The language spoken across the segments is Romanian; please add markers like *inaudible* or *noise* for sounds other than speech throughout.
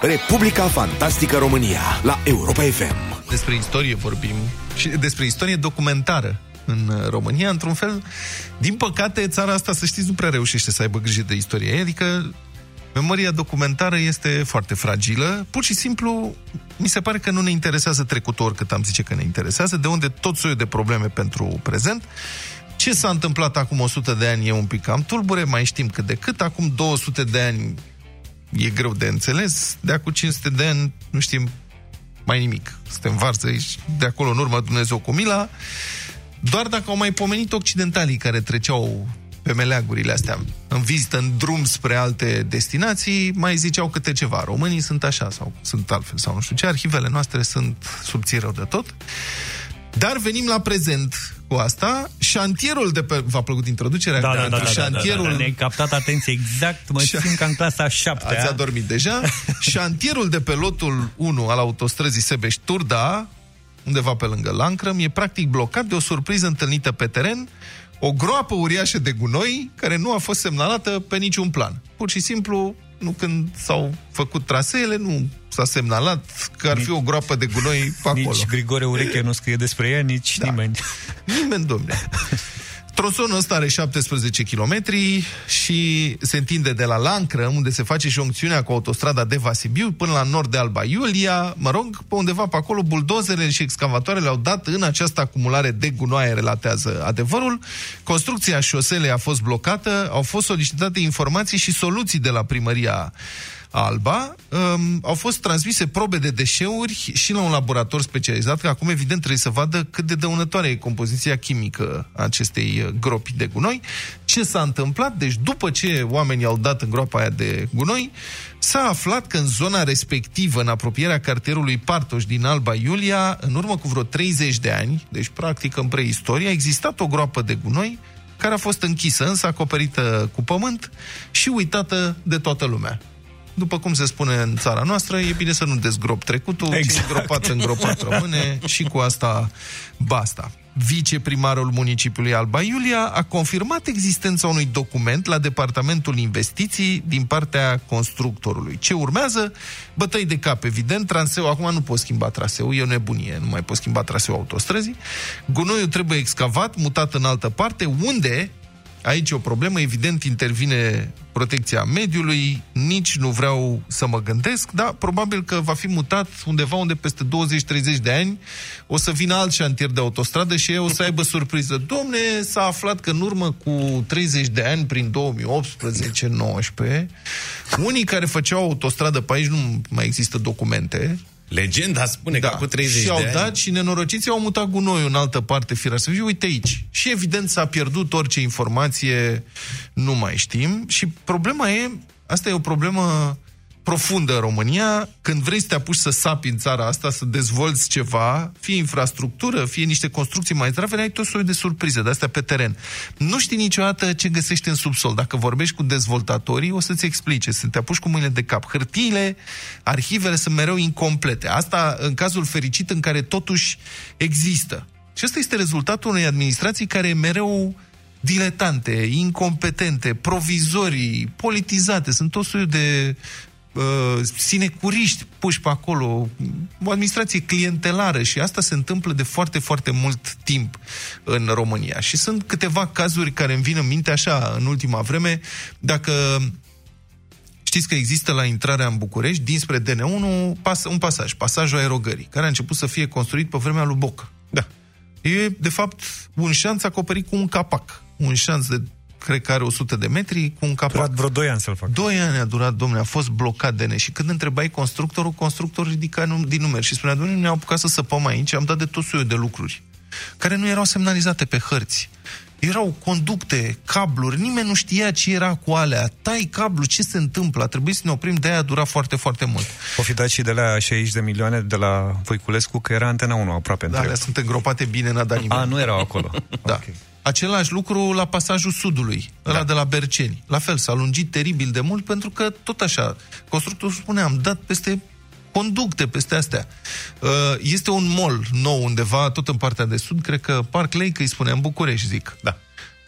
Republica Fantastică România la Europa FM. Despre istorie vorbim și despre istorie documentară în România, într-un fel, din păcate, țara asta, să știți, nu prea reușește să aibă grijă de istorie ei, adică memoria documentară este foarte fragilă, pur și simplu mi se pare că nu ne interesează trecutul cât am zice că ne interesează, de unde tot soiul de probleme pentru prezent. Ce s-a întâmplat acum 100 de ani e un pic cam tulbure, mai știm cât de cât, acum 200 de ani e greu de înțeles, de acum 500 de ani nu știm mai nimic. Suntem varză aici, de acolo în urmă Dumnezeu cu mila. Doar dacă au mai pomenit occidentalii care treceau pe meleagurile astea în vizită, în drum spre alte destinații, mai ziceau câte ceva. Românii sunt așa sau sunt altfel sau nu știu ce. Arhivele noastre sunt subțiri de tot. Dar venim la prezent cu asta. Șantierul de pe... V-a plăcut introducerea? Da, da, da, da, Șantierul... da, da, da. Ne-ai captat atenție exact, mă simt ca în clasa 7 Ați adormit deja. *laughs* Șantierul de pe lotul 1 al autostrăzii Sebeș-Turda, undeva pe lângă Lancrăm, e practic blocat de o surpriză întâlnită pe teren, o groapă uriașă de gunoi care nu a fost semnalată pe niciun plan. Pur și simplu, nu când s-au făcut traseele, nu s-a semnalat că ar fi o groapă de gunoi pe acolo. Nici Grigore Ureche nu scrie despre ea, nici da. nimeni. Nimeni, domne. *laughs* Tronsonul ăsta are 17 km și se întinde de la Lancră, unde se face joncțiunea cu autostrada de Vasibiu, până la nord de Alba Iulia. Mă rog, pe undeva pe acolo, buldozerele și excavatoarele au dat în această acumulare de gunoaie, relatează adevărul. Construcția șoselei a fost blocată, au fost solicitate informații și soluții de la primăria Alba, um, au fost transmise probe de deșeuri și la un laborator specializat, că acum evident trebuie să vadă cât de dăunătoare e compoziția chimică a acestei uh, gropi de gunoi. Ce s-a întâmplat? Deci după ce oamenii au dat în groapa aia de gunoi, s-a aflat că în zona respectivă, în apropierea cartierului Partoș din Alba Iulia, în urmă cu vreo 30 de ani, deci practic în preistorie, a existat o groapă de gunoi care a fost închisă, însă acoperită cu pământ și uitată de toată lumea după cum se spune în țara noastră, e bine să nu dezgrop trecutul, exact. ci îngropat, îngropat rămâne și cu asta basta. Viceprimarul municipiului Alba Iulia a confirmat existența unui document la Departamentul Investiții din partea constructorului. Ce urmează? Bătăi de cap, evident. Traseu, acum nu pot schimba traseul, e o nebunie, nu mai pot schimba traseul autostrăzii. Gunoiul trebuie excavat, mutat în altă parte, unde Aici o problemă, evident, intervine protecția mediului, nici nu vreau să mă gândesc, dar probabil că va fi mutat undeva unde peste 20-30 de ani o să vină alt șantier de autostradă și ei o să aibă surpriză. Domne, s-a aflat că în urmă cu 30 de ani, prin 2018-19, unii care făceau autostradă pe aici, nu mai există documente, Legenda spune da. că cu 30 și au de dat ani... și nenorociții au mutat gunoiul în altă parte firar să fie, uite aici. Și evident s-a pierdut orice informație, nu mai știm. Și problema e, asta e o problemă profundă în România, când vrei să te apuci să sapi în țara asta, să dezvolți ceva, fie infrastructură, fie niște construcții mai zdrave, ai tot soiul de surprize de astea pe teren. Nu știi niciodată ce găsești în subsol. Dacă vorbești cu dezvoltatorii, o să-ți explice, să te apuci cu mâinile de cap. Hârtiile, arhivele sunt mereu incomplete. Asta în cazul fericit în care totuși există. Și ăsta este rezultatul unei administrații care e mereu diletante, incompetente, provizorii, politizate. Sunt tot soiul de uh, sinecuriști puși pe acolo, o administrație clientelară și asta se întâmplă de foarte, foarte mult timp în România. Și sunt câteva cazuri care îmi vin în minte așa în ultima vreme, dacă Știți că există la intrarea în București, dinspre DN1, pas, un pasaj, pasajul aerogării, care a început să fie construit pe vremea lui Boc. Da. E, de fapt, un șanț acoperit cu un capac. Un șanț de cred că are 100 de metri, cu un capac. Durat vreo 2 ani să-l fac. 2 ani a durat, domnule, a fost blocat de ne. Și când întrebai constructorul, constructorul ridica din numeri și spunea, domnule, ne-au apucat să săpăm aici, am dat de tot soiul de lucruri, care nu erau semnalizate pe hărți. Erau conducte, cabluri, nimeni nu știa ce era cu alea. Tai cablu, ce se întâmplă? A trebuit să ne oprim, de-aia a durat foarte, foarte mult. O fi dat și de la 60 de milioane de la Voiculescu, că era Antena 1 aproape. Da, alea sunt îngropate bine, n-a dat nimeni. A, nu erau acolo. da. Okay. Același lucru la pasajul sudului, da. ăla de la Berceni. La fel, s-a lungit teribil de mult pentru că, tot așa, constructorul spune, am dat peste conducte peste astea. Uh, este un mall nou undeva, tot în partea de sud, cred că Park Lake îi spune în București, zic. Da.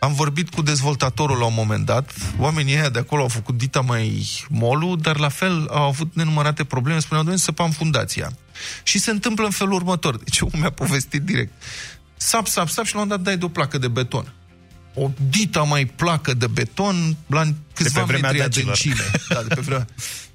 Am vorbit cu dezvoltatorul la un moment dat. Oamenii ăia de acolo au făcut dita mai molu, dar la fel au avut nenumărate probleme. Spuneau, doamne, săpam fundația. Și se întâmplă în felul următor. Deci omul mi-a povestit direct. Sap, sap, sap și la un dat dai de o placă de beton. O dita mai placă de beton la câțiva metri adâncime. *laughs* Da, de pe vremea.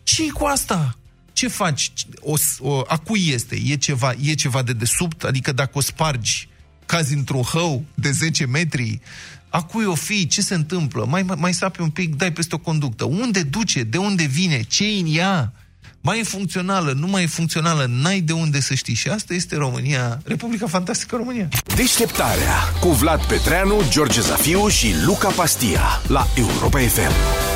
ce cu asta? Ce faci? O, o, a cui este? E ceva, e ceva de desubt? Adică dacă o spargi, cazi într-un hău de 10 metri, a cui o fi, ce se întâmplă, mai, mai sapi un pic, dai peste o conductă. Unde duce, de unde vine, ce în ea, mai e funcțională, nu mai e funcțională, n-ai de unde să știi. Și asta este România, Republica Fantastică România. Deșteptarea cu Vlad Petreanu, George Zafiu și Luca Pastia la Europa FM.